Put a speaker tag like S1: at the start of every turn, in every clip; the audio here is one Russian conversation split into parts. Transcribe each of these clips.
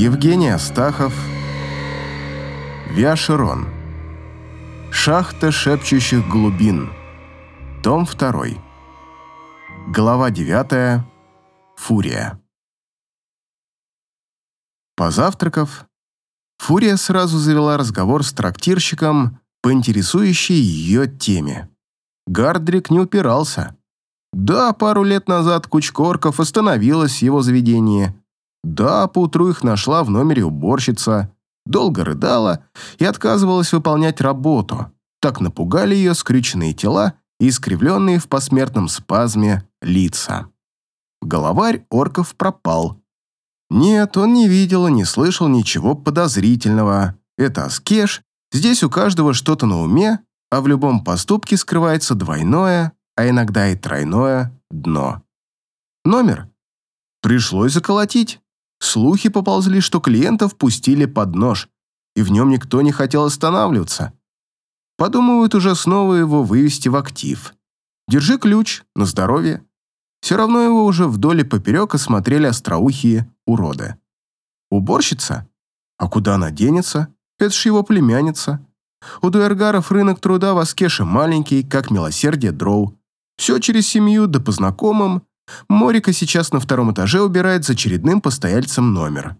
S1: Евгений Астахов Виашерон Шахта шепчущих глубин Том 2 Глава 9 Фурия Позавтракав, Фурия сразу завела разговор с трактирщиком по интересующей ее теме. Гардрик не упирался. Да, пару лет назад кучка орков остановилась в его заведении. Да, поутру их нашла в номере уборщица. Долго рыдала и отказывалась выполнять работу. Так напугали ее скрюченные тела и искривленные в посмертном спазме лица. Головарь орков пропал. Нет, он не видел и не слышал ничего подозрительного. Это Аскеш, здесь у каждого что-то на уме, а в любом поступке скрывается двойное, а иногда и тройное дно. Номер. Пришлось заколотить. Слухи поползли, что клиентов пустили под нож, и в нем никто не хотел останавливаться. Подумывают уже снова его вывести в актив. Держи ключ, на здоровье. Все равно его уже вдоль и поперек осмотрели остроухие уроды. Уборщица? А куда она денется? Это ж его племянница. У дуэргаров рынок труда в Аскеше маленький, как милосердие дроу. Все через семью, да по знакомым. Морика сейчас на втором этаже убирает за очередным постояльцем номер.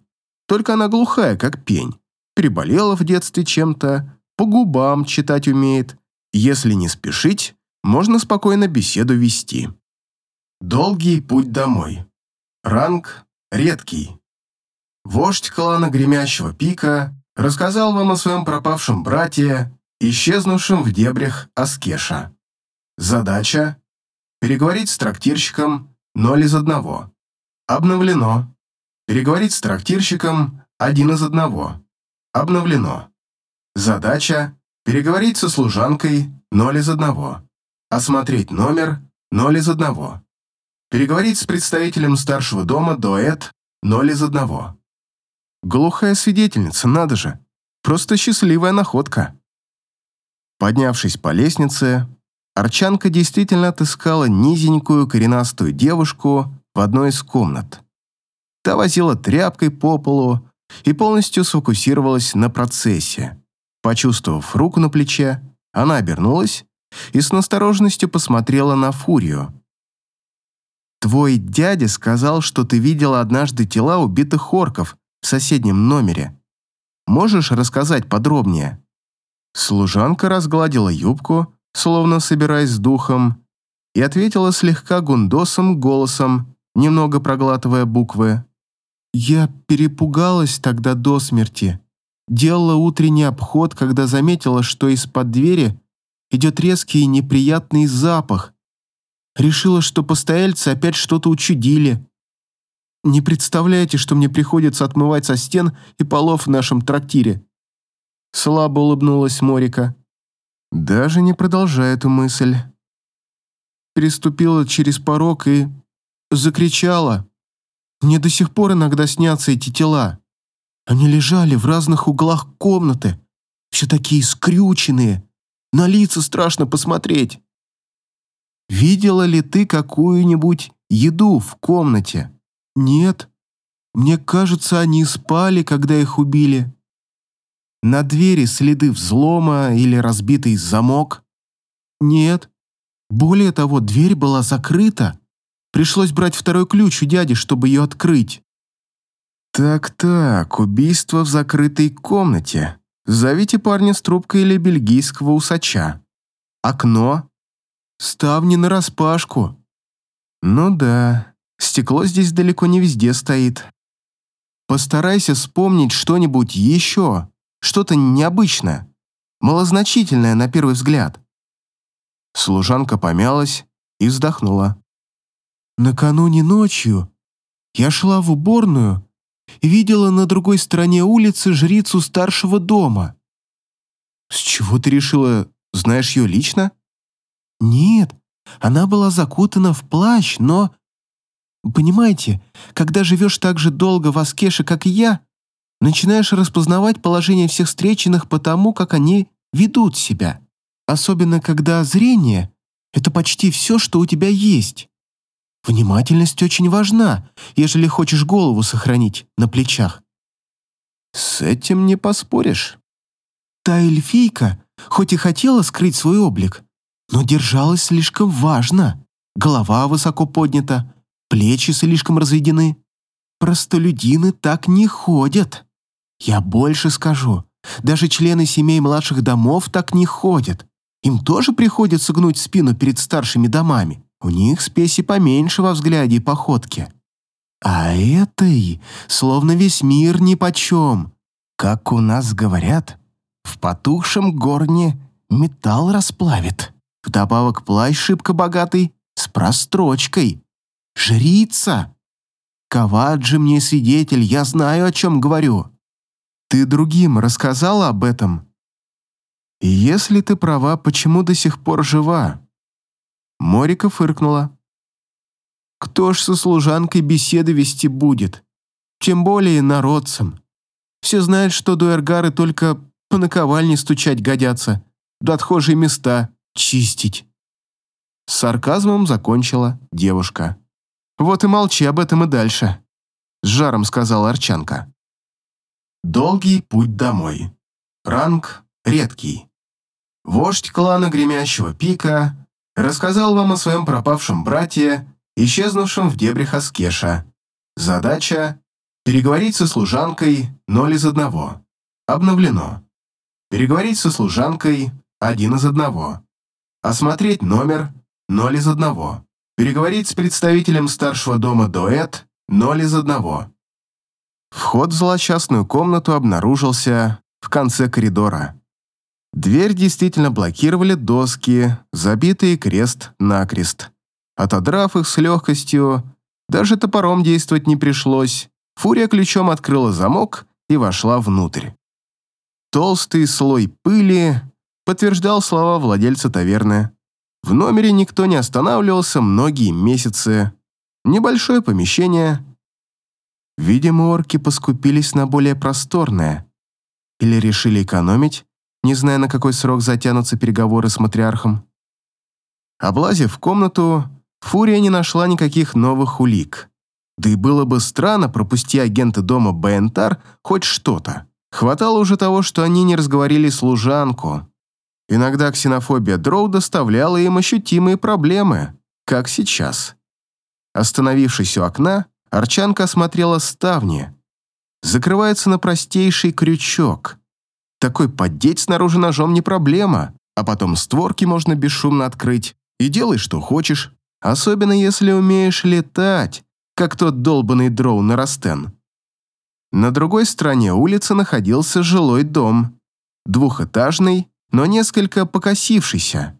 S1: Только она глухая, как пень. Переболела в детстве чем-то, по губам читать умеет. Если не спешить, можно спокойно беседу вести. Долгий путь домой. Ранг редкий. Вождь клана Гремящего Пика рассказал вам о своем пропавшем брате, исчезнувшем в дебрях Аскеша. Задача – переговорить с трактирщиком 0 из 1. Обновлено. Переговорить с трактирщиком 1 из 1. Обновлено. Задача – переговорить со служанкой 0 из 1. Осмотреть номер 0 из 1. Переговорить с представителем старшего дома дуэт 0 из 1. Глухая свидетельница, надо же. Просто счастливая находка. Поднявшись по лестнице, Арчанка действительно отыскала низенькую коренастую девушку в одной из комнат. Та возила тряпкой по полу и полностью сфокусировалась на процессе. Почувствовав руку на плече, она обернулась и с настороженностью посмотрела на Фурию. «Твой дядя сказал, что ты видела однажды тела убитых орков в соседнем номере. Можешь рассказать подробнее?» Служанка разгладила юбку, словно собираясь с духом, и ответила слегка гундосом голосом, немного проглатывая буквы. «Я перепугалась тогда до смерти. Делала утренний обход, когда заметила, что из-под двери идет резкий и неприятный запах. Решила, что постояльцы опять что-то учудили. Не представляете, что мне приходится отмывать со стен и полов в нашем трактире?» Слабо улыбнулась Морика. Даже не продолжая эту мысль. Переступила через порог и закричала. Мне до сих пор иногда снятся эти тела. Они лежали в разных углах комнаты, все такие скрюченные, на лица страшно посмотреть. Видела ли ты какую-нибудь еду в комнате? Нет. Мне кажется, они спали, когда их убили. На двери следы взлома или разбитый замок? Нет. Более того, дверь была закрыта. Пришлось брать второй ключ у дяди, чтобы ее открыть. Так-так, убийство в закрытой комнате. Зовите парня с трубкой или бельгийского усача. Окно. Ставни нараспашку. Ну да, Стекло здесь далеко не везде стоит. Постарайся вспомнить что-нибудь еще, что-то необычное, малозначительное на первый взгляд. Служанка помялась и вздохнула. Накануне ночью я шла в уборную и видела на другой стороне улицы жрицу старшего дома. С чего ты решила, знаешь ее лично? Нет, она была закутана в плащ, но Понимаете, когда живешь так же долго в Аскеше, как и я, начинаешь распознавать положение всех встреченных по тому, как они ведут себя. Особенно, когда зрение — это почти все, что у тебя есть. Внимательность очень важна, ежели хочешь голову сохранить на плечах. С этим не поспоришь.
S2: Та эльфийка, хоть и хотела скрыть свой облик, но держалась слишком важно. Голова высоко поднята, плечи слишком разведены. Простолюдины так не ходят. Я больше скажу, даже члены семей младших домов так не ходят. Им тоже приходится гнуть спину перед старшими домами. У них спеси поменьше во взгляде и походке. А этой словно весь мир нипочем. Как у нас говорят, в потухшем горне металл расплавит. Вдобавок плащ шибко богатый, с прострочкой. Жрица! Каваджи мне свидетель, я знаю, о чем говорю. Ты другим рассказала об этом? И если ты права, почему до сих пор жива? Морика фыркнула. Кто ж со служанкой беседы вести будет? Тем более народцам. Все знают, что дуэргары только по наковальне стучать годятся, да отхожие места чистить. С сарказмом закончила девушка. «Вот и молчи об этом и дальше», — с жаром сказала Арчанка. Долгий путь домой. Ранг редкий. Вождь клана Гремящего Пика рассказал вам о своем пропавшем брате исчезнувшим в дебрях Аскеша. Задача – переговорить со служанкой 0 из одного. Обновлено. Переговорить со служанкой 1 из одного. Осмотреть номер 0 из одного. Переговорить с представителем старшего дома Дуэт 0 из одного. Вход в злосчастную комнату обнаружился в конце коридора. Дверь действительно блокировали доски, забитые крест-накрест. Отодрав их с легкостью, даже топором действовать не пришлось, Фурия ключом открыла замок и вошла внутрь. Толстый слой пыли подтверждал слова владельца таверны. В номере никто не останавливался многие месяцы. Небольшое помещение. Видимо, орки поскупились на более просторное. Или решили экономить, не зная, на какой срок затянутся переговоры с матриархом. Облазив комнату, Фурия не нашла никаких новых улик. Да и было бы странно, пропусти агенты дома Бентар хоть что-то. Хватало уже того, что они не разговорили служанку. Иногда ксенофобия Дроу доставляла им ощутимые проблемы, как сейчас. Остановившись у окна, Арчанка осмотрела ставни. Закрывается на простейший крючок. Такой поддеть снаружи ножом не проблема, а потом створки можно бесшумно открыть. И делай, что хочешь. Особенно если умеешь летать, как тот долбанный дроу на Растен. На другой стороне улицы находился жилой дом. Двухэтажный, но несколько покосившийся.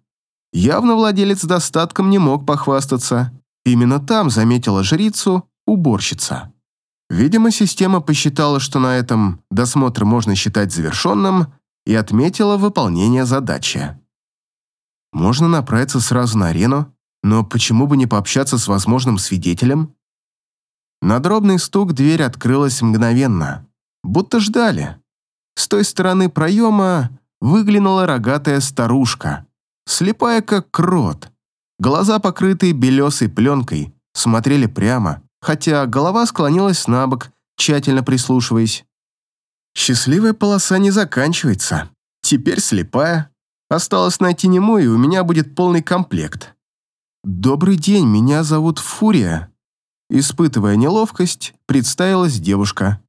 S2: Явно владелец достатком не мог похвастаться. Именно там заметила жрицу уборщица. Видимо, система посчитала, что на этом досмотр можно считать завершенным и отметила выполнение задачи. Можно направиться сразу на арену, но почему бы не пообщаться с возможным свидетелем? На дробный стук дверь открылась мгновенно, будто ждали. С той стороны проема выглянула рогатая старушка, слепая как крот. Глаза, покрытые белесой пленкой, смотрели прямо, хотя голова склонилась на бок, тщательно прислушиваясь. Счастливая полоса не заканчивается. Теперь слепая. Осталось найти нему, и у меня будет полный комплект. «Добрый день, меня зовут Фурия». Испытывая неловкость, представилась девушка.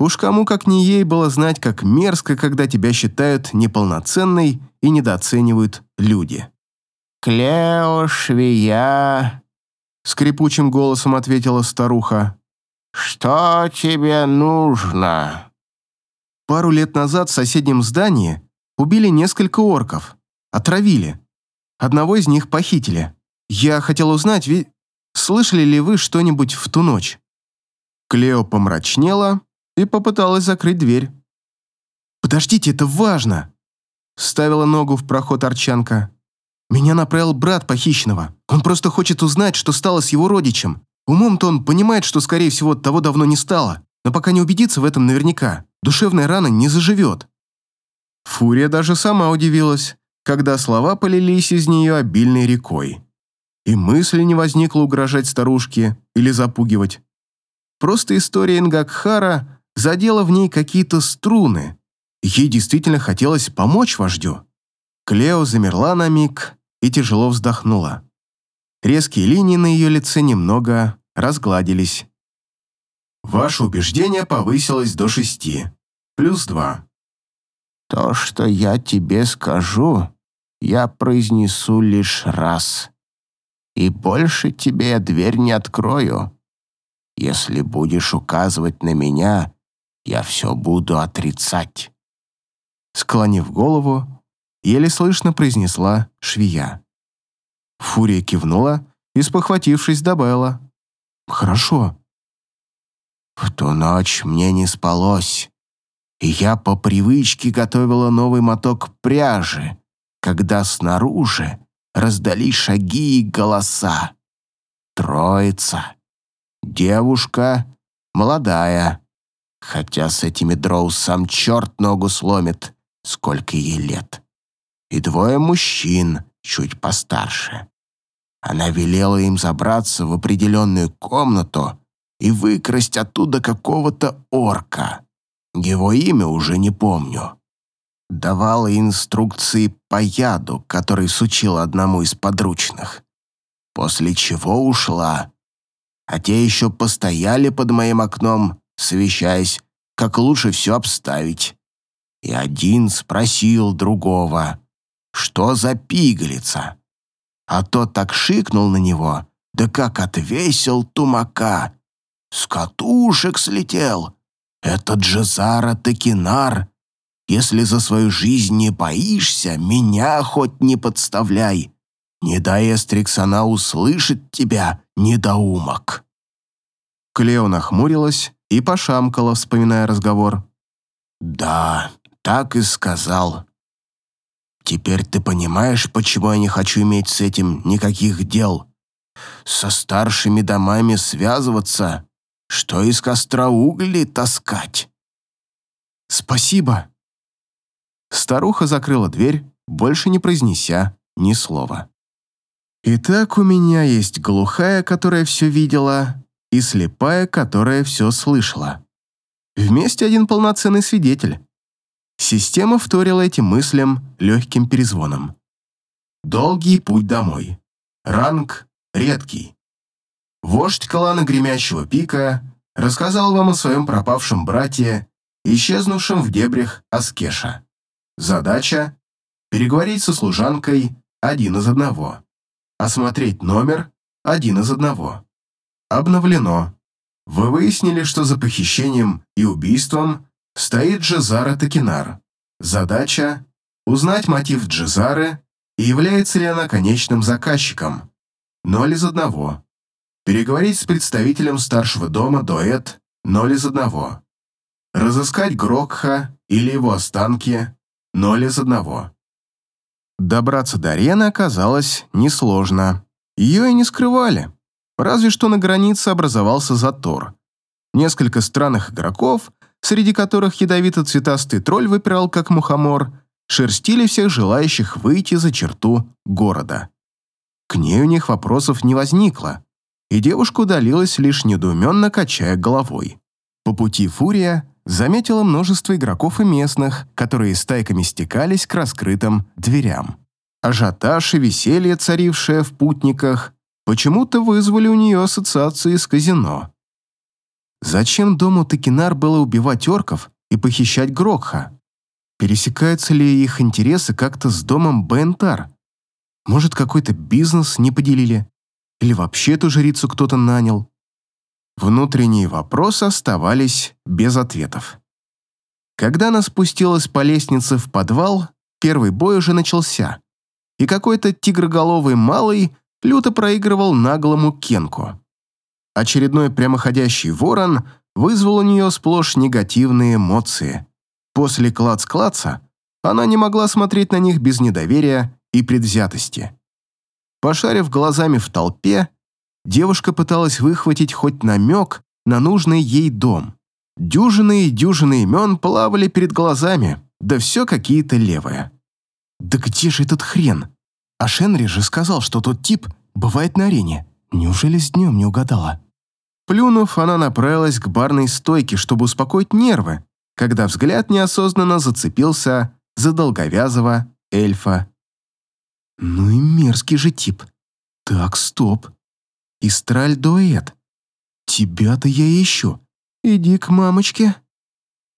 S2: Уж кому как не ей было знать, как мерзко, когда тебя считают неполноценной и недооценивают люди.
S3: «Клео Швея», — скрипучим голосом ответила старуха. «Что тебе нужно?»
S2: Пару лет назад в соседнем здании убили несколько орков. Отравили. Одного из них похитили. Я хотел узнать, ви... слышали ли вы что-нибудь в ту ночь?» Клео помрачнела и попыталась закрыть дверь. «Подождите, это важно!» Ставила ногу в проход Арчанка. «Меня направил брат похищенного. Он просто хочет узнать, что стало с его родичем. Умом-то он понимает, что, скорее всего, того давно не стало, но пока не убедится в этом наверняка, душевная рана не заживет». Фурия даже сама удивилась, когда слова полились из нее обильной рекой. И мысли не возникло угрожать старушке или запугивать. Просто история Ингакхара
S1: задела в ней какие-то струны. Ей действительно хотелось помочь вождю. Клео замерла на миг и тяжело вздохнула. Резкие линии на ее лице немного разгладились. Ваше убеждение повысилось до шести, плюс два.
S3: То, что я тебе скажу, я произнесу лишь раз. И больше тебе я дверь не открою. Если будешь указывать на меня, я все буду отрицать.
S1: Склонив голову, еле слышно произнесла швея. Фурия кивнула и, спохватившись, добавила. «Хорошо».
S3: В ту ночь мне не спалось, и я по привычке готовила новый моток пряжи, когда снаружи раздались шаги и голоса. Троица. Девушка молодая, хотя с этими дроу сам черт ногу сломит, сколько ей лет. И двое мужчин, чуть постарше. Она велела им забраться в определенную комнату и выкрасть оттуда какого-то орка. Его имя уже не помню. Давала инструкции по яду, который сучила одному из подручных. После чего ушла. А те еще постояли под моим окном, совещаясь, как лучше все обставить. И один спросил другого, что за пигалица? А тот так шикнул на него, да как отвесил тумака. С катушек слетел. Этот же Зара Текинар. Если за свою жизнь не боишься, меня хоть не подставляй. Не дай Эстриксона услышит тебя, недоумок.
S1: Клео нахмурилась и пошамкала, вспоминая разговор.
S3: «Да, так и сказал. Теперь ты понимаешь, почему я не хочу иметь с этим никаких дел? Со старшими домами связываться, что из костра угли таскать?»
S1: «Спасибо». Старуха закрыла дверь, больше не произнеся ни слова. «Итак, у меня есть глухая, которая все видела, и слепая, которая все слышала. Вместе один полноценный свидетель. Система вторила этим мыслям легким перезвоном. Долгий путь домой. Ранг редкий. Вождь клана Гремящего Пика рассказал вам о своем пропавшем брате, исчезнувшем в дебрях Аскеша. Задача – переговорить со служанкой один из одного. Осмотреть номер один из одного. Обновлено. Вы выяснили, что за похищением и убийством стоит Джезара Такинар. Задача – узнать мотив Джезары и является ли она конечным заказчиком. Ноль из одного. Переговорить с представителем старшего дома Дуэт – ноль из одного. Разыскать Грокха или его останки – ноль из одного. Добраться до арены оказалось несложно. Ее и не скрывали. Разве что на границе образовался затор. Несколько странных игроков среди которых ядовито-цветастый тролль выпирал как мухомор, шерстили всех желающих выйти за черту города. К ней у них вопросов не возникло, и девушка удалилась, лишь недоуменно качая головой. По пути Фурия заметила множество игроков и местных, которые стайками стекались к раскрытым дверям. Ажиотаж и веселье, царившее в путниках, почему-то вызвали у нее ассоциации с казино. Зачем дому Текинар было убивать орков и похищать Грокха? Пересекаются ли их интересы как-то с домом Бентар? Может, какой-то бизнес не поделили? Или вообще эту жрицу кто-то нанял? Внутренние вопросы оставались без ответов. Когда она спустилась по лестнице в подвал, первый бой уже начался, и какой-то тигроголовый малый люто проигрывал наглому Кенку. Очередной прямоходящий ворон вызвал у нее сплошь негативные эмоции. После клац-клаца она не могла смотреть на них без недоверия и предвзятости. Пошарив глазами в толпе, девушка пыталась выхватить хоть намек на нужный ей дом. Дюжины и дюжины имен плавали перед глазами, да все какие-то левые. Да где же этот хрен? А Шенри же сказал, что тот тип бывает на арене. Неужели с днем не угадала? Плюнув, она направилась к барной стойке, чтобы успокоить нервы, когда взгляд неосознанно зацепился за долговязого эльфа.
S2: Ну и мерзкий же тип. Так, стоп. Истраль дуэт. Тебя-то я ищу. Иди к мамочке.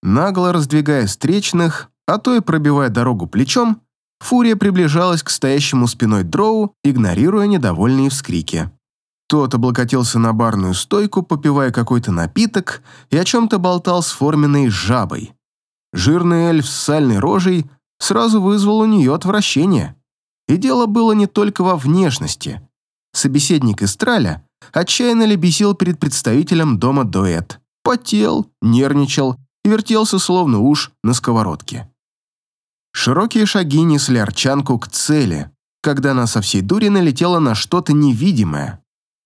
S1: Нагло раздвигая встречных, а то и пробивая дорогу плечом, Фурия приближалась к стоящему спиной дроу, игнорируя недовольные вскрики. Тот облокотился на барную стойку, попивая какой-то напиток и о чем-то болтал с форменной жабой. Жирный эльф с сальной рожей сразу вызвал у нее отвращение. И дело было не только во внешности. Собеседник Истраля отчаянно лебесил перед представителем дома дуэт. Потел, нервничал и вертелся словно уж на сковородке. Широкие шаги несли арчанку к цели, когда она со всей дури налетела на что-то невидимое.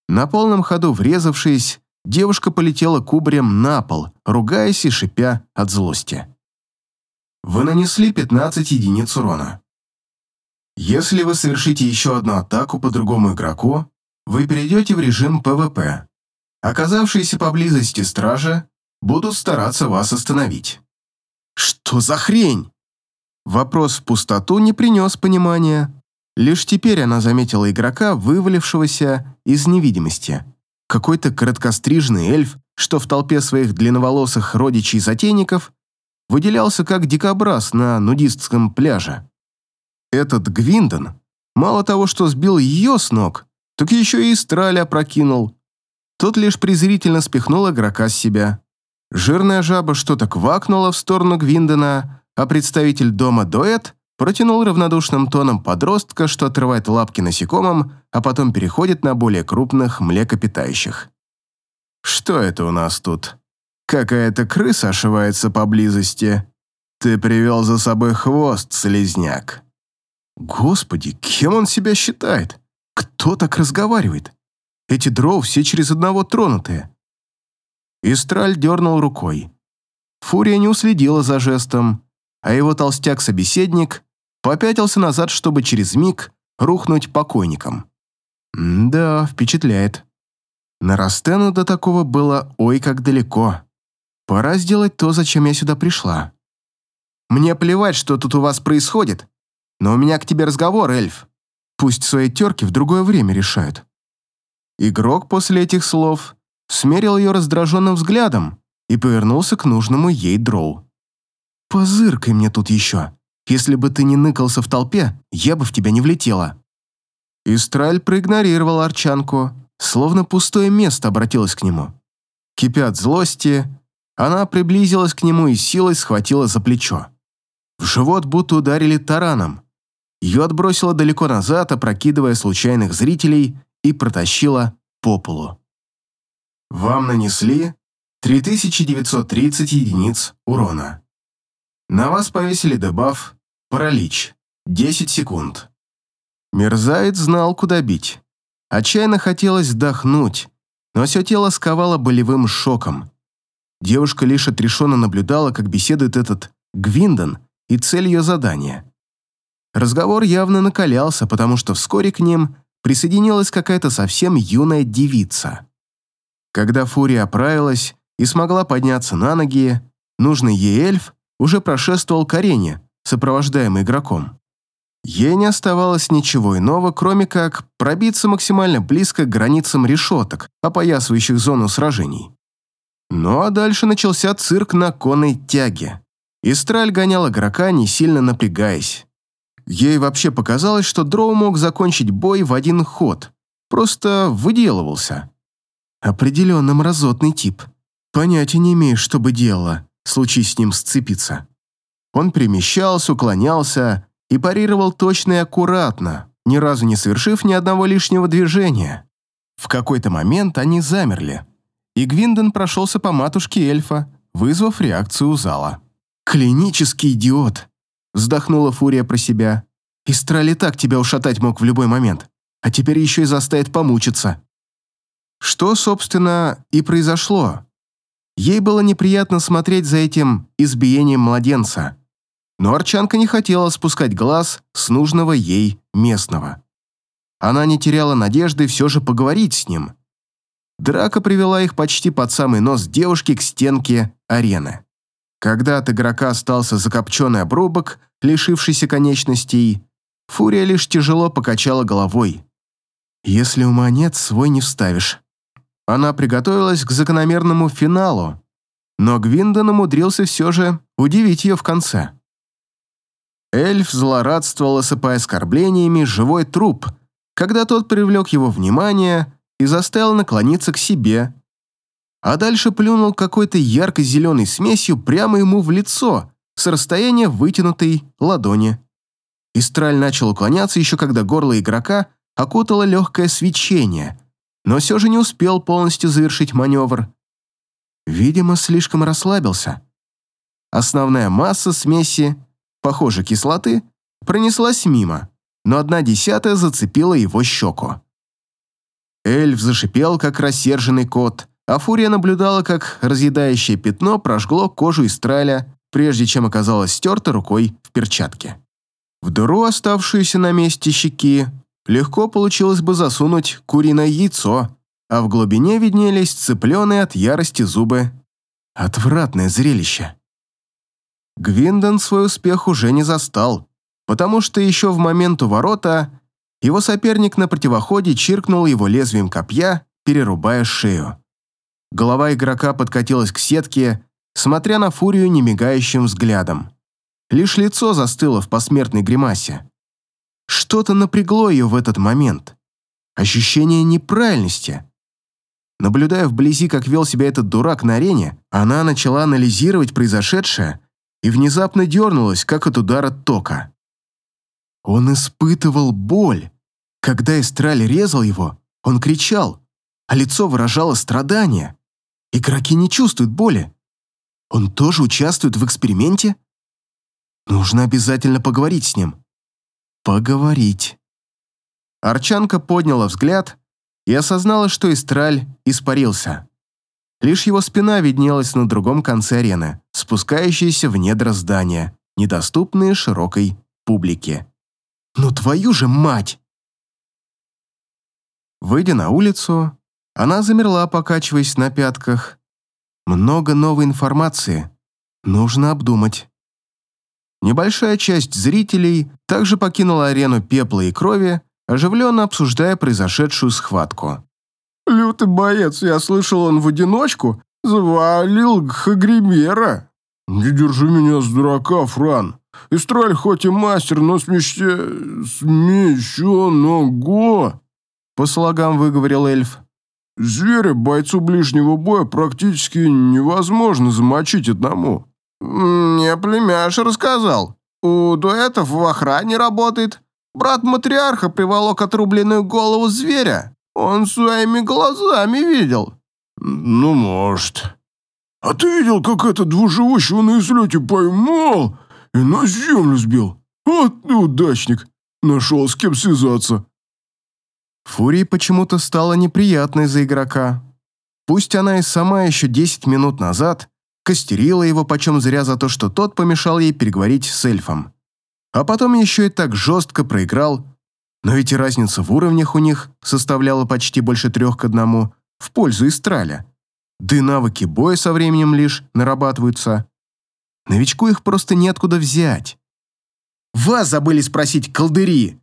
S1: На полном ходу врезавшись, девушка полетела кубарем на пол, ругаясь и шипя от злости. Вы нанесли 15 единиц урона. Если вы совершите еще одну атаку по другому игроку, вы перейдете в режим PvP. Оказавшиеся поблизости стражи будут стараться вас остановить. Что за хрень? Вопрос в пустоту не принес понимания. Лишь теперь она заметила игрока, вывалившегося из невидимости. Какой-то короткостриженый эльф, что в толпе своих длинноволосых родичей-затейников выделялся как дикобраз на нудистском пляже. Этот Гвиндон мало того, что сбил ее с ног, так еще и страля прокинул. Тот лишь презрительно спихнул игрока с себя. Жирная жаба что-то квакнула в сторону Гвиндона, а представитель дома Дуэт протянул равнодушным тоном подростка, что отрывает лапки насекомым, а потом переходит на более крупных млекопитающих. «Что это у нас тут? Какая-то крыса ошивается поблизости. Ты привел за собой хвост, слезняк». Господи, кем он себя считает? Кто так разговаривает? Эти дров все через одного тронутые. Истраль дернул рукой. Фурия не уследила за жестом, а его толстяк-собеседник попятился назад, чтобы через миг рухнуть покойником. Да, впечатляет. На Растену до такого было ой как далеко. Пора сделать то, зачем я сюда пришла. Мне плевать, что тут у вас происходит, но у меня к тебе разговор, эльф. Пусть свои терки в другое время решают. Игрок после этих слов смерил ее раздраженным взглядом и повернулся к нужному ей дроу. «Позыркай мне тут еще. Если бы ты не ныкался в толпе, я бы в тебя не влетела». Истраль проигнорировал Арчанку, словно пустое место обратилась к нему. Кипя от злости, она приблизилась к нему и силой схватила за плечо. В живот будто ударили тараном. Ее отбросило далеко назад, опрокидывая случайных зрителей, и протащила по полу. Вам нанесли 3930 единиц урона. На вас повесили дебаф «Паралич» 10 секунд. Мерзавец знал, куда бить. Отчаянно хотелось вдохнуть, но все тело сковало болевым шоком. Девушка лишь отрешенно наблюдала, как беседует этот Гвиндон и цель ее задания. Разговор явно накалялся, потому что вскоре к ним присоединилась какая-то совсем юная девица. Когда Фурия оправилась и смогла подняться на ноги, нужный ей эльф уже прошествовал к арене, сопровождаемый игроком. Ей не оставалось ничего иного, кроме как пробиться максимально близко к границам решеток, опоясывающих зону сражений. Ну а дальше начался цирк на конной тяге. Истраль гонял игрока, не сильно напрягаясь. Ей вообще показалось, что Дроу мог закончить бой в один ход. Просто выделывался. Определенно мразотный тип. Понятия не имею, что бы делала, случись с ним сцепиться. Он перемещался, уклонялся и парировал точно и аккуратно, ни разу не совершив ни одного лишнего движения. В какой-то момент они замерли, и Гвиндон прошелся по матушке эльфа, вызвав реакцию у зала. «Клинический идиот!» Вздохнула Фурия про себя. Истрали так тебя ушатать мог в любой момент, а теперь еще и заставит помучиться. Что, собственно, и произошло. Ей было неприятно смотреть за этим избиением младенца. Но Арчанка не хотела спускать глаз с нужного ей местного. Она не теряла надежды все же поговорить с ним. Драка привела их почти под самый нос девушки к стенке арены. Когда от игрока остался закопченный обрубок, лишившийся конечностей, Фурия лишь тяжело покачала головой. «Если ума нет, свой не вставишь». Она приготовилась к закономерному финалу, но Гвиндон умудрился все же удивить ее в конце. Эльф злорадствовал, осыпая оскорблениями живой труп, когда тот привлек его внимание и заставил наклониться к себе, а дальше плюнул какой-то ярко-зеленой смесью прямо ему в лицо с расстояния вытянутой ладони. Истраль начал уклоняться еще когда горло игрока окутало легкое свечение, но все же не успел полностью завершить маневр. Видимо, слишком расслабился. Основная масса смеси, похоже, кислоты, пронеслась мимо, но одна десятая зацепила его щеку. Эльф зашипел, как рассерженный кот, а Фурия наблюдала, как разъедающее пятно прожгло кожу Истраля, прежде чем оказалось стерто рукой в перчатке. В дыру, оставшуюся на месте щеки, легко получилось бы засунуть куриное яйцо, а в глубине виднелись цепленые от ярости зубы. Отвратное зрелище. Гвиндон свой успех уже не застал, потому что еще в момент у ворота его соперник на противоходе чиркнул его лезвием копья, перерубая шею. Голова игрока подкатилась к сетке, смотря на фурию немигающим взглядом. Лишь лицо застыло в посмертной гримасе. Что-то напрягло ее в этот момент. Ощущение неправильности. Наблюдая вблизи, как вел себя этот дурак на арене, она начала анализировать произошедшее и внезапно дернулась, как от удара тока. Он испытывал боль. Когда Эстраль резал его, он кричал, а лицо выражало страдание. Игроки не чувствуют боли. Он тоже участвует в эксперименте? Нужно обязательно поговорить с ним. Поговорить. Арчанка подняла взгляд и осознала, что Истраль испарился. Лишь его спина виднелась на другом конце арены, спускающаяся в недра здания, недоступные широкой публике. «Ну твою же мать!» Выйдя на улицу, она замерла, покачиваясь на пятках. Много новой информации. Нужно обдумать. Небольшая часть зрителей также покинула арену пепла и крови, оживленно обсуждая произошедшую схватку.
S4: «Лютый боец, я слышал, он в одиночку завалил Хагримера. Не держи меня с дурака, Фран. Истраль хоть и мастер, но смеще... смещенного...»
S1: По слогам выговорил эльф.
S4: «Зверя бойцу ближнего боя практически невозможно замочить одному».
S3: «Мне племяш рассказал. У дуэтов в охране работает. Брат матриарха приволок отрубленную голову зверя. Он своими глазами видел».
S4: «Ну, может». «А ты видел, как этот двуживущего на излете поймал и на землю сбил? Вот неудачник. Нашел с кем связаться».
S1: Фурии почему-то стало неприятно из-за игрока. Пусть она и сама еще 10 минут назад костерила его почем зря за то, что тот помешал ей переговорить с эльфом. А потом еще и так жестко проиграл, но ведь и разница в уровнях у них составляла почти больше трех к одному в пользу Истраля. Да и навыки боя со временем лишь нарабатываются. Новичку их просто неоткуда взять. «Вас забыли спросить, колдыри!»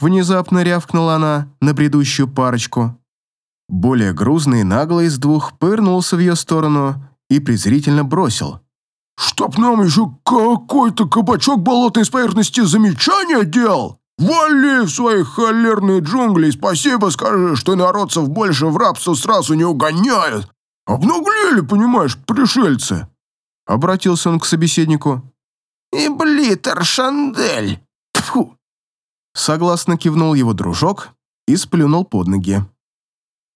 S1: Внезапно рявкнула она на предыдущую парочку. Более грузный и наглый из двух пырнулся в ее сторону и презрительно бросил.
S4: «Чтоб нам еще какой-то кабачок болотной с поверхности замечания делал! Вали в свои холерные джунгли и спасибо скажи, что народцев больше в рабство сразу не угоняют! Обнаглели, понимаешь, пришельцы!»
S1: Обратился он к собеседнику.
S3: «И блитер Шандель! Тьфу!»
S1: Согласно кивнул его дружок и сплюнул под ноги.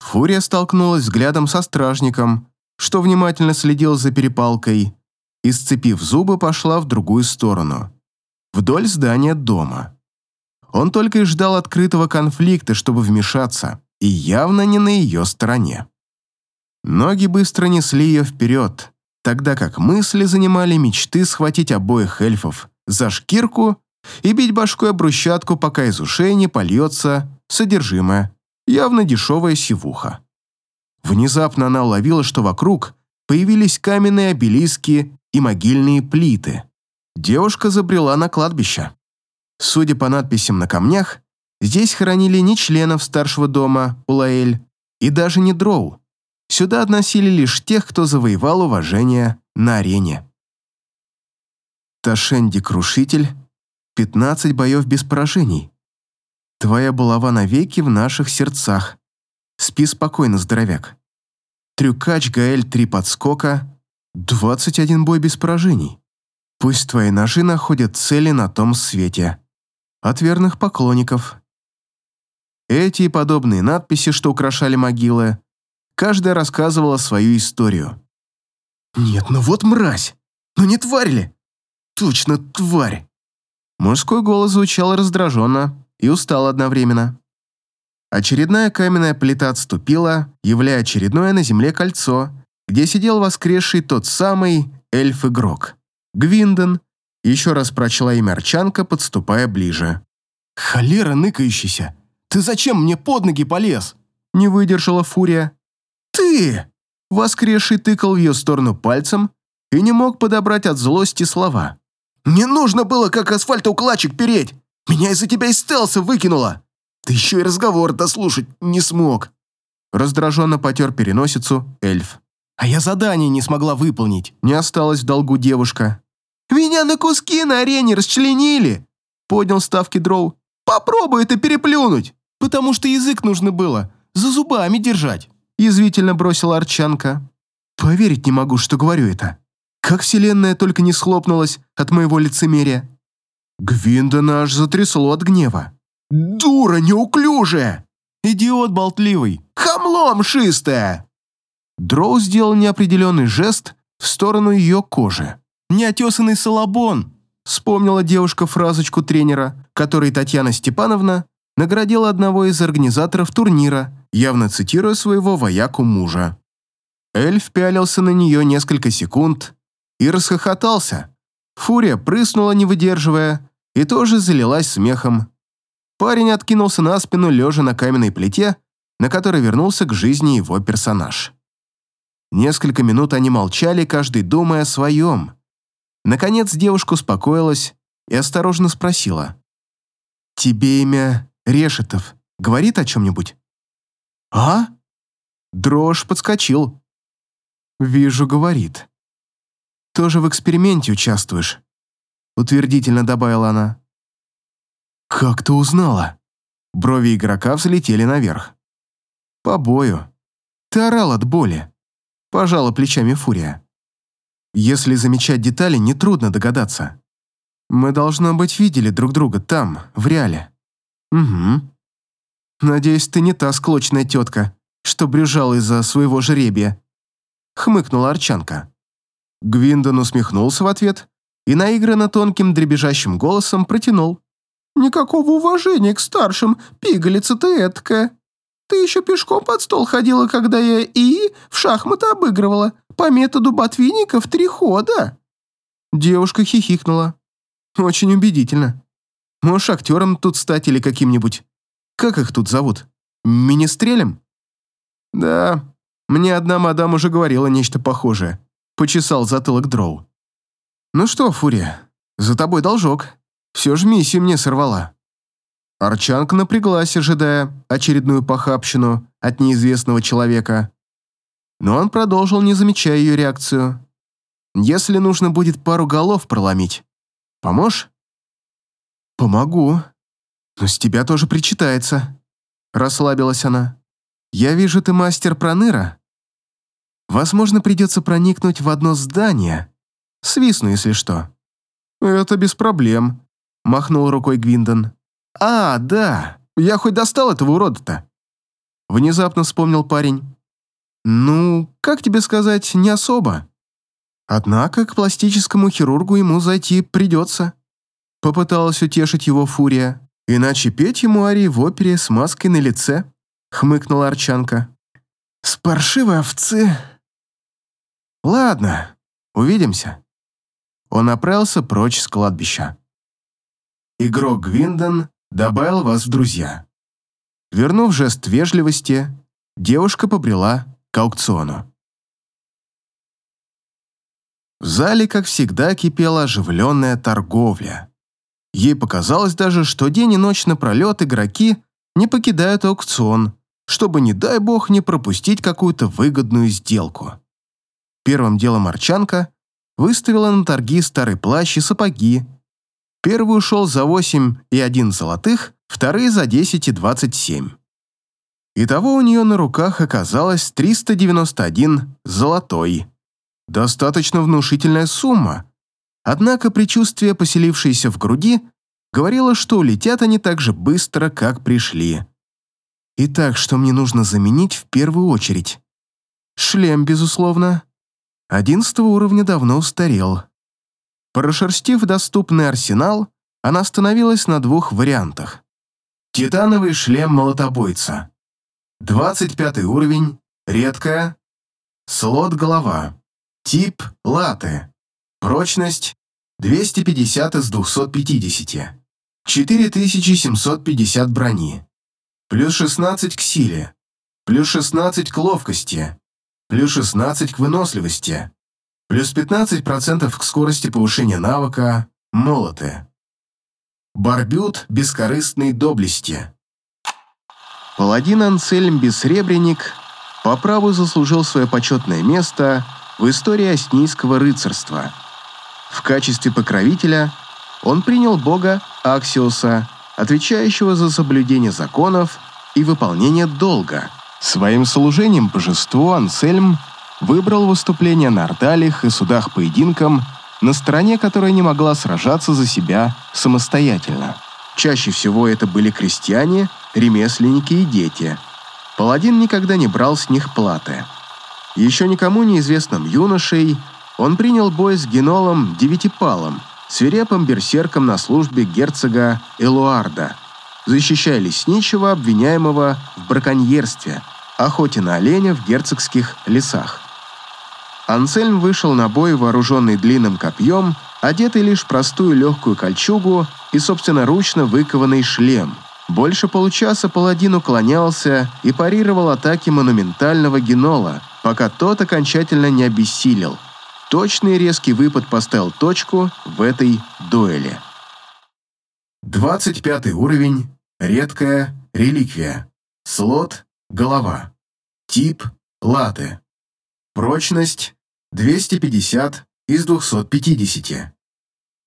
S1: Фурия столкнулась взглядом со стражником, что внимательно следил за перепалкой, и, сцепив зубы, пошла в другую сторону, вдоль здания дома. Он только и ждал открытого конфликта, чтобы вмешаться, и явно не на ее стороне. Ноги быстро несли ее вперед, тогда как мысли занимали мечты схватить обоих эльфов за шкирку и бить башкой об брусчатку, пока из ушей не польется содержимое, явно дешевая сивуха. Внезапно она уловила, что вокруг появились каменные обелиски и могильные плиты. Девушка забрела на кладбище. Судя по надписям на камнях, здесь хоронили не членов старшего дома Улаэль и даже не дроу. Сюда относили лишь тех, кто завоевал уважение на арене. Ташенди Крушитель, 15 боев без поражений. Твоя булава навеки в наших сердцах. Спи спокойно, здоровяк. Трюкач Гаэль три подскока, 21 бой без поражений. Пусть твои ножи находят цели на том свете. От верных поклонников. Эти и подобные надписи, что украшали могилы, каждая рассказывала свою историю. «Нет, ну вот мразь! Ну не тварь ли? Точно тварь!» Мужской голос звучал раздраженно и устал одновременно. Очередная каменная плита отступила, являя очередное на земле кольцо, где сидел воскресший тот самый эльф-игрок. Гвинден еще раз прочла имя Арчанка, подступая ближе.
S2: «Холера ныкающийся! Ты зачем мне под ноги полез?»
S1: Не выдержала фурия. «Ты!» Воскресший тыкал в ее сторону пальцем и не мог подобрать от злости слова. «Не нужно было, как асфальтоукладчик, переть! Меня из-за тебя из стелса выкинуло!» Ты еще и разговор дослушать не смог. Раздраженно потер переносицу эльф.
S2: А я задание не смогла выполнить.
S1: Не осталось в долгу девушка. Меня на куски на арене расчленили. Поднял ставки дроу. Попробуй это переплюнуть.
S2: Потому что язык нужно было за зубами держать.
S1: Язвительно бросила Арчанка. Поверить не могу, что говорю это. Как вселенная только не схлопнулась от моего лицемерия. Гвиндона аж затрясло от гнева. «Дура неуклюжая!»
S2: «Идиот болтливый!»
S1: «Хамло мшистая!» Дроу сделал неопределенный жест в сторону ее кожи.
S2: «Неотесанный салабон!»
S1: Вспомнила девушка фразочку тренера, которой Татьяна Степановна наградила одного из организаторов турнира, явно цитируя своего вояку мужа. Эльф пялился на нее несколько секунд и расхохотался. Фурия прыснула, не выдерживая, и тоже залилась смехом. Парень откинулся на спину, лежа на каменной плите, на которой вернулся к жизни его персонаж. Несколько минут они молчали, каждый думая о своем. Наконец девушка успокоилась и осторожно спросила. «Тебе имя Решетов говорит о чем-нибудь?» «А?» Дрожь подскочил. «Вижу, говорит. Тоже в эксперименте участвуешь», утвердительно добавила она. «Как ты узнала?» Брови игрока взлетели наверх. «По бою. Ты орал от боли», — пожала плечами Фурия. «Если замечать детали, нетрудно догадаться. Мы, должно быть, видели друг друга там, в реале». «Угу. Надеюсь, ты не та склочная тетка, что брюжала из-за своего жеребия», — хмыкнула Арчанка. Гвиндон усмехнулся в ответ и наигранно тонким дребезжащим голосом протянул. Никакого уважения к старшим, пигалица ты эткая. Ты еще пешком под стол ходила, когда я и в шахматы обыгрывала, по методу ботвинника в три хода». Девушка хихикнула. «Очень убедительно. Можешь актером тут стать или каким-нибудь. Как их тут зовут? Министрелем?» «Да, мне одна мадам уже говорила нечто похожее», — почесал затылок Дроу. «Ну что, Фурия, за тобой должок. Все же миссию мне сорвала. Арчанка напряглась, ожидая очередную похабщину от неизвестного человека. Но он продолжил, не замечая ее реакцию. «Если нужно будет пару голов проломить, поможешь?» «Помогу. Но с тебя тоже причитается», — расслабилась она. «Я вижу, ты мастер проныра. Возможно, придется проникнуть в одно здание. Свистну, если что». «Это без проблем», махнул рукой Гвиндон. «А, да, я хоть достал этого урода-то?» Внезапно вспомнил парень. «Ну, как тебе сказать, не особо. Однако к пластическому хирургу ему зайти придется». Попыталась утешить его Фурия. «Иначе петь ему арии в опере с маской на лице», — хмыкнула Арчанка. «С паршивой овцы...» «Ладно, увидимся». Он направился прочь с кладбища. Игрок Гвиндон добавил вас в друзья. Вернув жест вежливости, девушка побрела к аукциону. В зале, как всегда, кипела оживленная торговля. Ей показалось даже, что день и ночь напролет игроки не покидают аукцион, чтобы, не дай бог, не пропустить какую-то выгодную сделку. Первым делом Арчанка выставила на торги старый плащ и сапоги. Первый ушел за 8 и 1 золотых, вторые за 10 и 27. Итого у нее на руках оказалось 391 золотой. Достаточно внушительная сумма. Однако предчувствие, поселившееся в груди, говорило, что улетят они так же быстро, как пришли. Итак, что мне нужно заменить в первую очередь? Шлем, безусловно. Одиннадцатого уровня давно устарел. Прошерстив доступный арсенал, она остановилась на двух вариантах. Титановый шлем молотобойца. 25 уровень, редкая, слот голова. Тип – латы. Прочность – 250 из 250. 4750 брони. Плюс 16 к силе. Плюс 16 к ловкости. Плюс 16 к выносливости. Плюс 15% к скорости повышения навыка молоты. Барбют бескорыстной доблести. Паладин Ансельм Бессребренник по праву заслужил свое почетное место – в истории Оснийского рыцарства. В качестве покровителя он принял бога Аксиоса, отвечающего за соблюдение законов и выполнение долга. Своим служением божеству Ансельм выбрал выступление на ордалях и судах поединкам на стороне, которая не могла сражаться за себя самостоятельно. Чаще всего это были крестьяне, ремесленники и дети. Паладин никогда не брал с них платы. Еще никому неизвестным юношей он принял бой с генолом Девятипалом, свирепым берсерком на службе герцога Элуарда, защищая лесничего, обвиняемого в браконьерстве, охоте на оленя в герцогских лесах. Ансельм вышел на бой, вооруженный длинным копьем, одетый лишь в простую легкую кольчугу и собственноручно выкованный шлем. Больше получаса паладин уклонялся и парировал атаки монументального генола – пока тот окончательно не обессилел. Точный резкий выпад поставил точку в этой дуэли. 25 уровень. Редкая реликвия. Слот – голова. Тип – латы. Прочность – 250 из 250.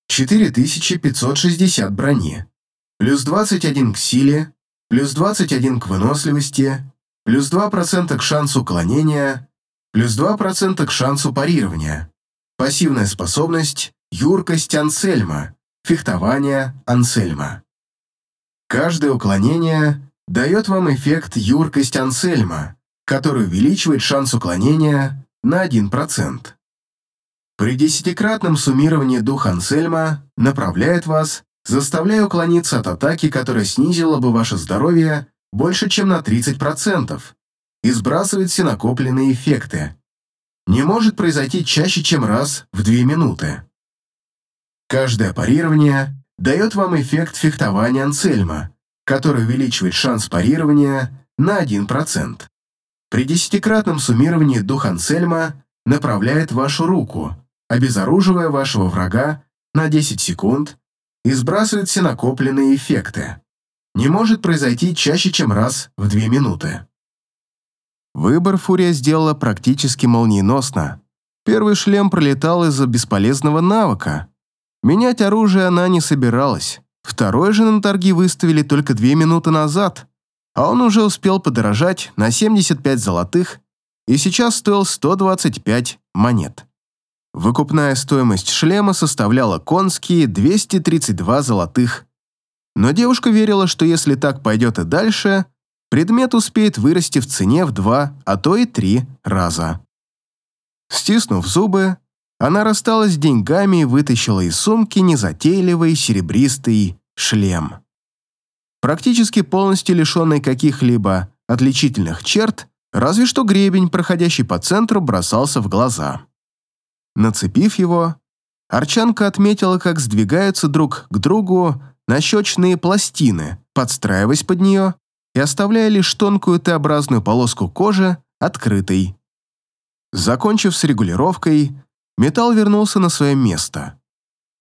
S1: 4560 брони. Плюс 21 к силе, плюс 21 к выносливости, плюс 2% к шансу уклонения, Плюс 2% к шансу парирования. Пассивная способность – юркость Ансельма, фехтование Ансельма. Каждое уклонение дает вам эффект юркость Ансельма, который увеличивает шанс уклонения на 1%. При десятикратном суммировании дух Ансельма направляет вас, заставляя уклониться от атаки, которая снизила бы ваше здоровье больше, чем на 30%, и сбрасывает все накопленные эффекты. Не может произойти чаще, чем раз в 2 минуты. Каждое парирование дает вам эффект фехтования Ансельма, который увеличивает шанс парирования на 1%. При десятикратном суммировании дух Ансельма направляет вашу руку, обезоруживая вашего врага на 10 секунд и сбрасывает все накопленные эффекты. Не может произойти чаще, чем раз в 2 минуты. Выбор Фурия сделала практически молниеносно. Первый шлем пролетал из-за бесполезного навыка. Менять оружие она не собиралась. Второй же на торги выставили только две минуты назад, а он уже успел подорожать на 75 золотых и сейчас стоил 125 монет. Выкупная стоимость шлема составляла конские 232 золотых. Но девушка верила, что если так пойдет и дальше, предмет успеет вырасти в цене в два, а то и три раза. Стиснув зубы, она рассталась с деньгами и вытащила из сумки незатейливый серебристый шлем. Практически полностью лишенный каких-либо отличительных черт, разве что гребень, проходящий по центру, бросался в глаза. Нацепив его, Арчанка отметила, как сдвигаются друг к другу нащечные пластины, подстраиваясь под нее и оставляя лишь тонкую Т-образную полоску кожи открытой. Закончив с регулировкой, металл вернулся на свое место.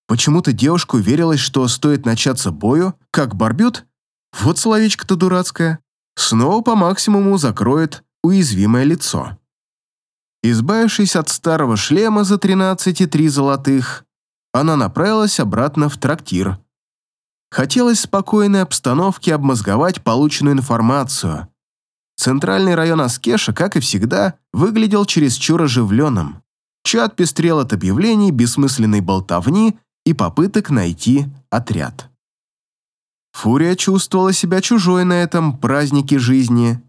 S1: Почему-то девушка уверилась, что стоит начаться бою, как барбют, вот словечко-то дурацкое, снова по максимуму закроет уязвимое лицо. Избавившись от старого шлема за 13,3 золотых, она направилась обратно в трактир. Хотелось спокойной обстановки обмозговать полученную информацию. Центральный район Аскеша, как и всегда, выглядел чересчур оживленным. Чат пестрел от объявлений, бессмысленной болтовни и попыток найти отряд. Фурия чувствовала себя чужой на этом празднике жизни.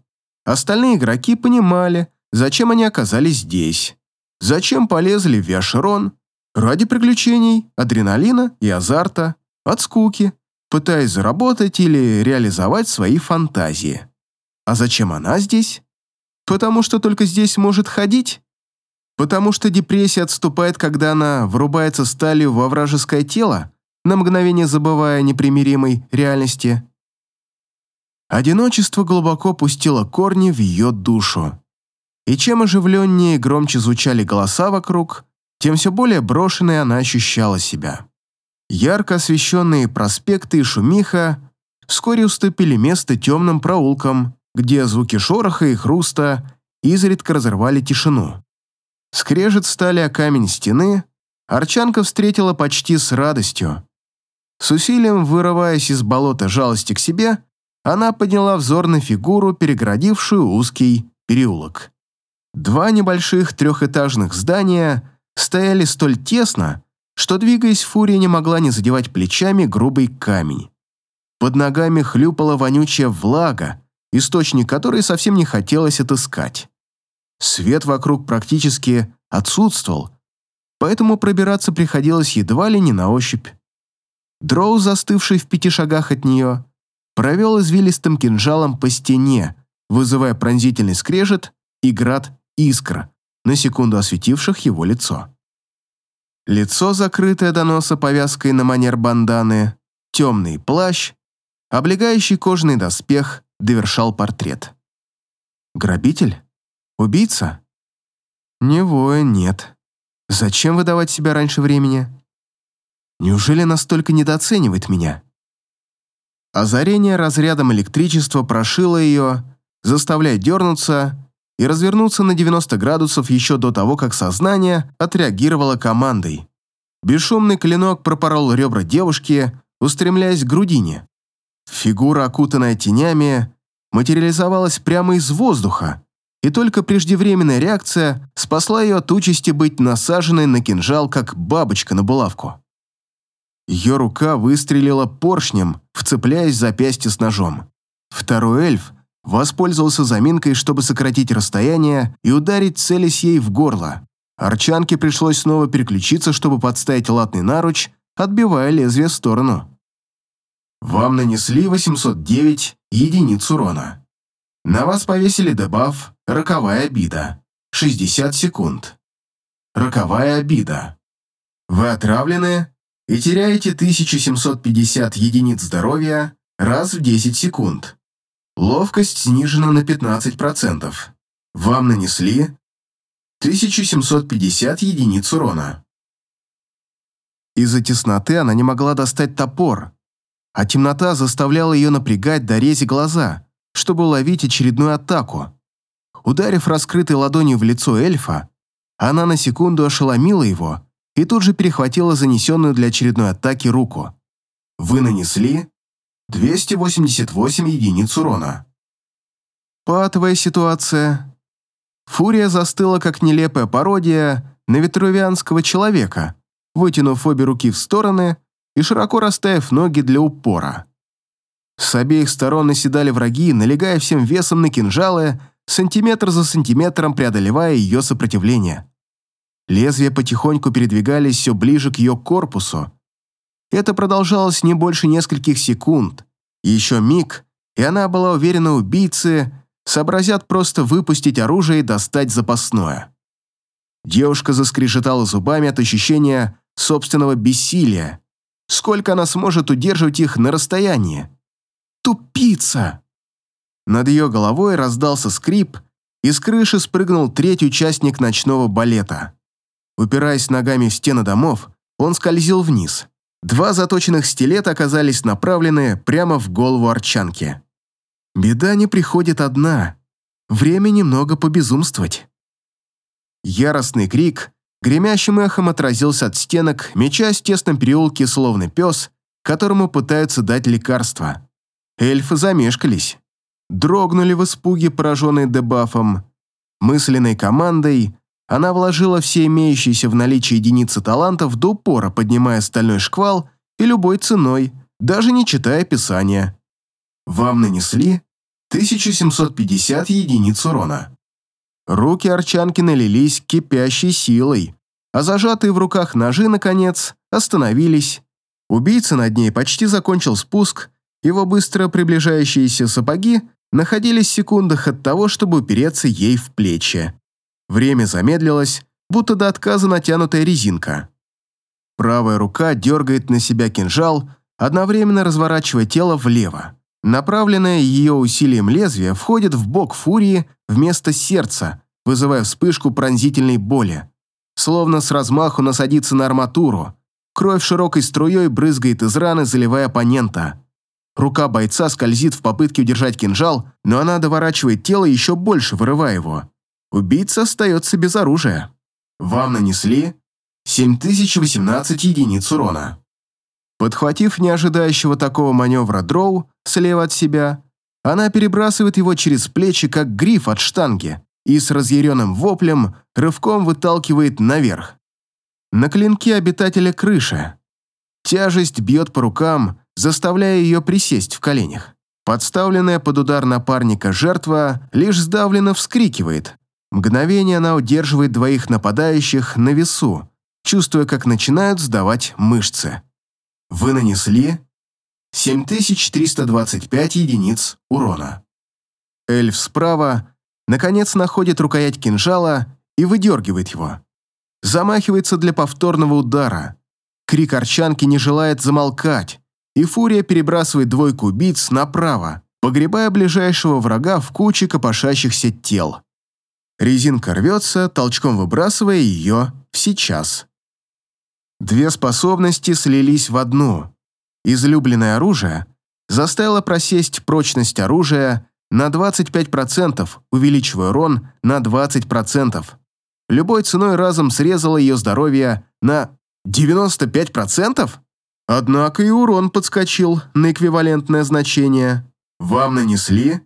S1: Остальные игроки понимали, зачем они оказались здесь. Зачем полезли в Виашерон? Ради приключений, адреналина и азарта, от скуки, пытаясь заработать или реализовать свои фантазии. А зачем она здесь? Потому что только здесь может ходить? Потому что депрессия отступает, когда она врубается сталью во вражеское тело, на мгновение забывая о непримиримой реальности? Одиночество глубоко пустило корни в ее душу. И чем оживленнее и громче звучали голоса вокруг, тем все более брошенной она ощущала себя. Ярко освещенные проспекты и шумиха вскоре уступили место темным проулкам, где звуки шороха и хруста изредка разорвали тишину. Скрежет стали о камень стены, Арчанка встретила почти с радостью. С усилием вырываясь из болота жалости к себе, она подняла взор на фигуру, перегородившую узкий переулок. Два небольших трехэтажных здания стояли столь тесно, что, двигаясь, Фурия не могла не задевать плечами грубый камень. Под ногами хлюпала вонючая влага, источник которой совсем не хотелось отыскать. Свет вокруг практически отсутствовал, поэтому пробираться приходилось едва ли не на ощупь. Дроу, застывший в пяти шагах от нее, провел извилистым кинжалом по стене, вызывая пронзительный скрежет и град искр, на секунду осветивших его лицо. Лицо, закрытое до носа повязкой на манер банданы, темный плащ, облегающий кожаный доспех довершал портрет. Грабитель? Убийца? Не воин, нет. Зачем выдавать себя раньше времени? Неужели настолько недооценивает меня? Озарение разрядом электричества прошило ее, заставляя дернуться и развернуться на 90 градусов еще до того, как сознание отреагировало командой. Бесшумный клинок пропорол ребра девушки, устремляясь к грудине. Фигура, окутанная тенями, материализовалась прямо из воздуха, и только преждевременная реакция спасла ее от участи быть насаженной на кинжал, как бабочка на булавку. Ее рука выстрелила поршнем, вцепляясь в запястье с ножом. Второй эльф воспользовался заминкой, чтобы сократить расстояние и ударить, целясь ей в горло. Арчанке пришлось снова переключиться, чтобы подставить латный наруч, отбивая лезвие в сторону. Вам нанесли 809 единиц урона. На вас повесили дебаф «Роковая обида». 60 секунд. Роковая обида. Вы отравлены и теряете 1750 единиц здоровья раз в 10 секунд. Ловкость снижена на 15%. Вам нанесли 1750 единиц урона. Из-за тесноты она не могла достать топор, а темнота заставляла ее напрягать до рези глаза, чтобы уловить очередную атаку. Ударив раскрытой ладонью в лицо эльфа, она на секунду ошеломила его и тут же перехватила занесенную для очередной атаки руку. Вы нанесли 288 единиц урона. Патовая ситуация. Фурия застыла, как нелепая пародия на ветрувианского человека, вытянув обе руки в стороны и широко расставив ноги для упора. С обеих сторон наседали враги, налегая всем весом на кинжалы, сантиметр за сантиметром преодолевая ее сопротивление. Лезвия потихоньку передвигались все ближе к ее корпусу, это продолжалось не больше нескольких секунд. Еще миг, и она была уверена, убийцы сообразят просто выпустить оружие и достать запасное. Девушка заскрежетала зубами от ощущения собственного бессилия. Сколько она сможет удерживать их на расстоянии? Тупица! Над ее головой раздался скрип, и с крыши спрыгнул третий участник ночного балета. Упираясь ногами в стены домов, он скользил вниз. Два заточенных стилета оказались направлены прямо в голову арчанки. Беда не приходит одна. Время немного побезумствовать. Яростный крик гремящим эхом отразился от стенок, мечась в тесном переулке словно пес, которому пытаются дать лекарство. Эльфы замешкались. Дрогнули в испуге, пораженные дебафом. Мысленной командой она вложила все имеющиеся в наличии единицы талантов до упора, поднимая стальной шквал и любой ценой, даже не читая описания. Вам нанесли 1750 единиц урона. Руки Арчанки налились кипящей силой, а зажатые в руках ножи, наконец, остановились. Убийца над ней почти закончил спуск, его быстро приближающиеся сапоги находились в секундах от того, чтобы упереться ей в плечи. Время замедлилось, будто до отказа натянутая резинка. Правая рука дергает на себя кинжал, одновременно разворачивая тело влево. Направленное ее усилием лезвие входит в бок фурии вместо сердца, вызывая вспышку пронзительной боли. Словно с размаху насадится на арматуру. Кровь широкой струей брызгает из раны, заливая оппонента. Рука бойца скользит в попытке удержать кинжал, но она доворачивает тело еще больше, вырывая его. Убийца остается без оружия. Вам нанесли 7018 единиц урона. Подхватив неожидающего такого маневра дроу слева от себя, она перебрасывает его через плечи, как гриф от штанги, и с разъяренным воплем рывком выталкивает наверх. На клинке обитателя крыши. Тяжесть бьет по рукам, заставляя ее присесть в коленях. Подставленная под удар напарника жертва лишь сдавленно вскрикивает, Мгновение она удерживает двоих нападающих на весу, чувствуя, как начинают сдавать мышцы. Вы нанесли 7325 единиц урона. Эльф справа, наконец, находит рукоять кинжала и выдергивает его. Замахивается для повторного удара. Крик арчанки не желает замолкать, и фурия перебрасывает двойку убийц направо, погребая ближайшего врага в куче копошащихся тел. Резинка рвется, толчком выбрасывая ее в сейчас. Две способности слились в одну. Излюбленное оружие заставило просесть прочность оружия на 25%, увеличивая урон на 20%. Любой ценой разом срезало ее здоровье на 95%? Однако и урон подскочил на эквивалентное значение. Вам нанесли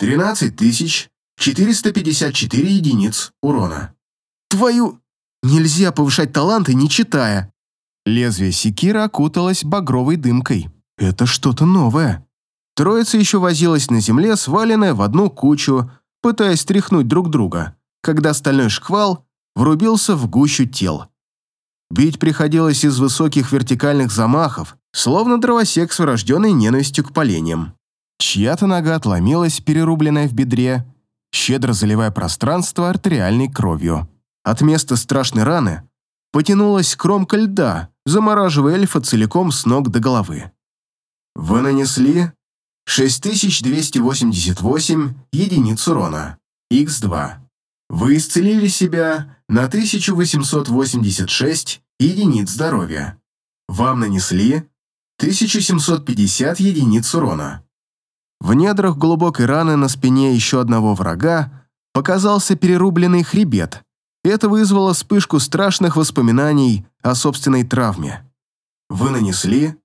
S1: 13 тысяч 454 единиц урона. Твою... Нельзя повышать таланты, не читая. Лезвие секира окуталось багровой дымкой. Это что-то новое. Троица еще возилась на земле, сваленная в одну кучу, пытаясь стряхнуть друг друга, когда стальной шквал врубился в гущу тел. Бить приходилось из высоких вертикальных замахов, словно дровосек с врожденной ненавистью к поленьям. Чья-то нога отломилась, перерубленная в бедре, щедро заливая пространство артериальной кровью. От места страшной раны потянулась кромка льда, замораживая эльфа целиком с ног до головы. Вы нанесли 6288 единиц урона, х2. Вы исцелили себя на 1886 единиц здоровья. Вам нанесли 1750 единиц урона. В недрах глубокой раны на спине еще одного врага показался перерубленный хребет. Это вызвало вспышку страшных воспоминаний о собственной травме. Вы нанесли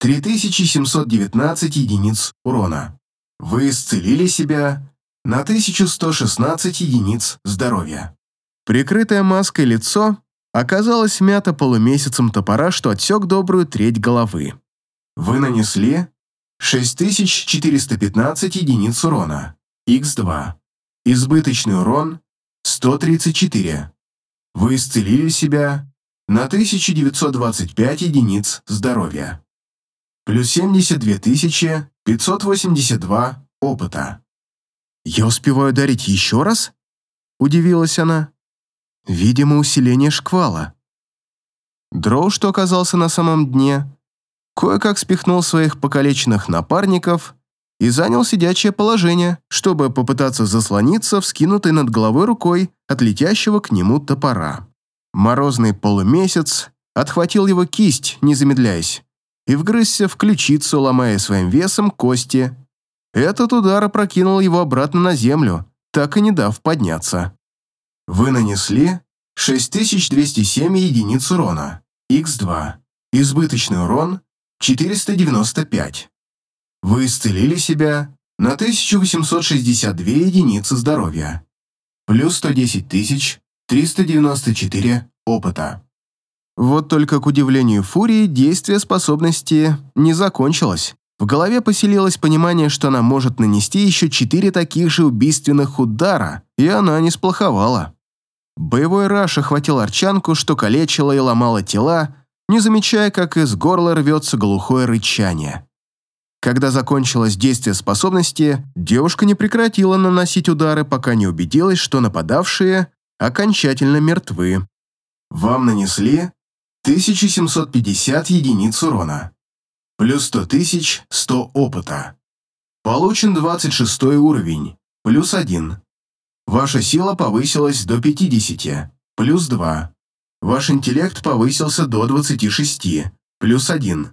S1: 3719 единиц урона. Вы исцелили себя на 1116 единиц здоровья. Прикрытое маской лицо оказалось мято полумесяцем топора, что отсек добрую треть головы. Вы нанесли 6415 единиц урона. Х2. Избыточный урон 134. Вы исцелили себя на 1925 единиц здоровья. Плюс 72 582 опыта. «Я успеваю дарить еще раз?» – удивилась она. «Видимо, усиление шквала». Дроу, что оказался на самом дне, кое-как спихнул своих покалеченных напарников и занял сидячее положение, чтобы попытаться заслониться вскинутой над головой рукой от летящего к нему топора. Морозный полумесяц отхватил его кисть, не замедляясь, и вгрызся в ключицу, ломая своим весом кости. Этот удар опрокинул его обратно на землю, так и не дав подняться. Вы нанесли 6207 единиц урона, х2. Избыточный урон 495. Вы исцелили себя на 1862 единицы здоровья. Плюс 110 394 опыта. Вот только, к удивлению Фурии, действие способности не закончилось. В голове поселилось понимание, что она может нанести еще четыре таких же убийственных удара, и она не сплоховала. Боевой раш охватил арчанку, что калечило и ломало тела, не замечая, как из горла рвется глухое рычание. Когда закончилось действие способности, девушка не прекратила наносить удары, пока не убедилась, что нападавшие окончательно мертвы. Вам нанесли 1750 единиц урона. Плюс 100 тысяч 100 опыта. Получен 26 уровень. Плюс 1. Ваша сила повысилась до 50. Плюс 2. Ваш интеллект повысился до 26. Плюс 1.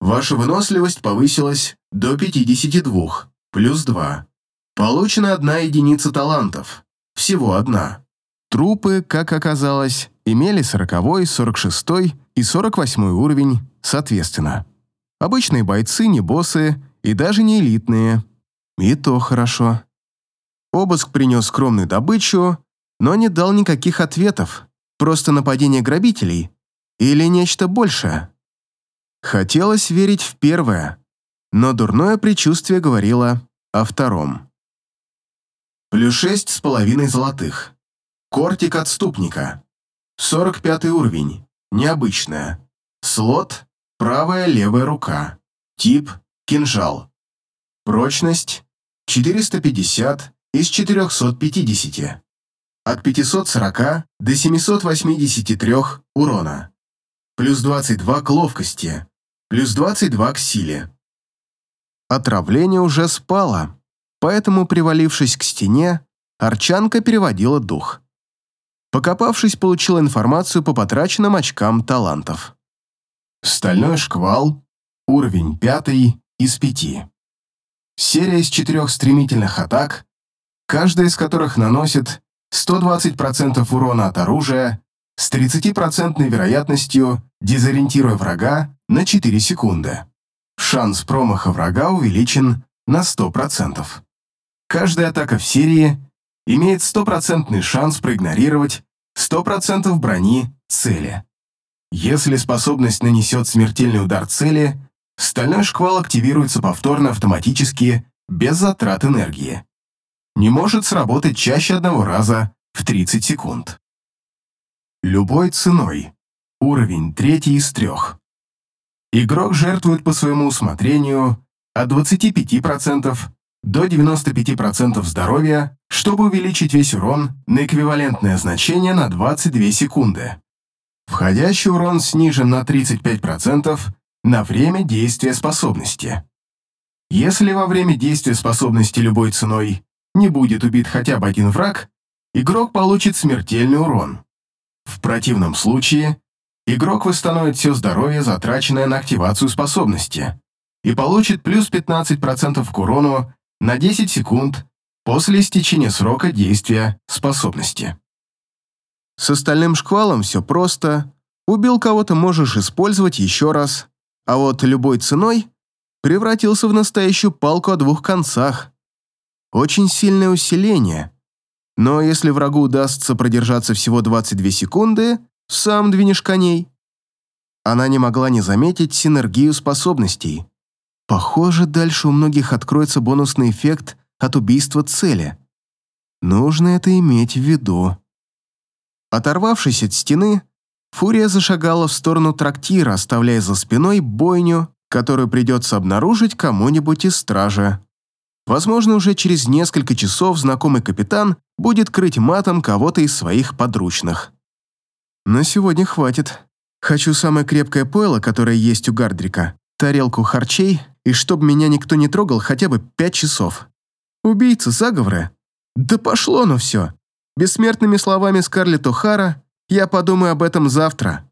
S1: Ваша выносливость повысилась до 52. Плюс 2. Получена одна единица талантов. Всего одна. Трупы, как оказалось, имели 40, 46 и 48 уровень соответственно. Обычные бойцы, не боссы и даже не элитные. И то хорошо. Обыск принес скромную добычу, но не дал никаких ответов. Просто нападение грабителей или нечто большее. Хотелось верить в первое, но дурное предчувствие говорило о втором. Плюс шесть с половиной золотых. Кортик отступника. 45 уровень. Необычная. Слот – правая левая рука. Тип – кинжал. Прочность – 450 из 450. От 540 до 783 урона. Плюс 22 к ловкости. Плюс 22 к силе. Отравление уже спало, поэтому, привалившись к стене, Арчанка переводила дух. Покопавшись, получил информацию по потраченным очкам талантов. Стальной шквал, уровень пятый из пяти. Серия из четырех стремительных атак, каждая из которых наносит 120% урона от оружия с 30% вероятностью, дезориентируя врага на 4 секунды. Шанс промаха врага увеличен на 100%. Каждая атака в серии имеет стопроцентный шанс проигнорировать 100% брони цели. Если способность нанесет смертельный удар цели, стальной шквал активируется повторно автоматически, без затрат энергии. Не может сработать чаще одного раза в 30 секунд. Любой ценой. Уровень третий из трех. Игрок жертвует по своему усмотрению от 25% до 95% здоровья, чтобы увеличить весь урон на эквивалентное значение на 22 секунды. Входящий урон снижен на 35% на время действия способности. Если во время действия способности любой ценой не будет убит хотя бы один враг, игрок получит смертельный урон. В противном случае игрок восстановит все здоровье, затраченное на активацию способности, и получит плюс 15% к урону на 10 секунд после истечения срока действия способности. С остальным шквалом все просто. Убил кого-то можешь использовать еще раз, а вот любой ценой превратился в настоящую палку о двух концах. Очень сильное усиление. Но если врагу удастся продержаться всего 22 секунды, сам двинешь коней. Она не могла не заметить синергию способностей. Похоже, дальше у многих откроется бонусный эффект от убийства цели. Нужно это иметь в виду. Оторвавшись от стены, Фурия зашагала в сторону трактира, оставляя за спиной бойню, которую придется обнаружить кому-нибудь из стража. Возможно, уже через несколько часов знакомый капитан будет крыть матом кого-то из своих подручных. На сегодня хватит. Хочу самое крепкое пойло, которое есть у Гардрика, тарелку харчей и чтобы меня никто не трогал хотя бы пять часов. Убийцы, заговоры. Да пошло ну все. Бессмертными словами Скарлетт О'Хара я подумаю об этом завтра.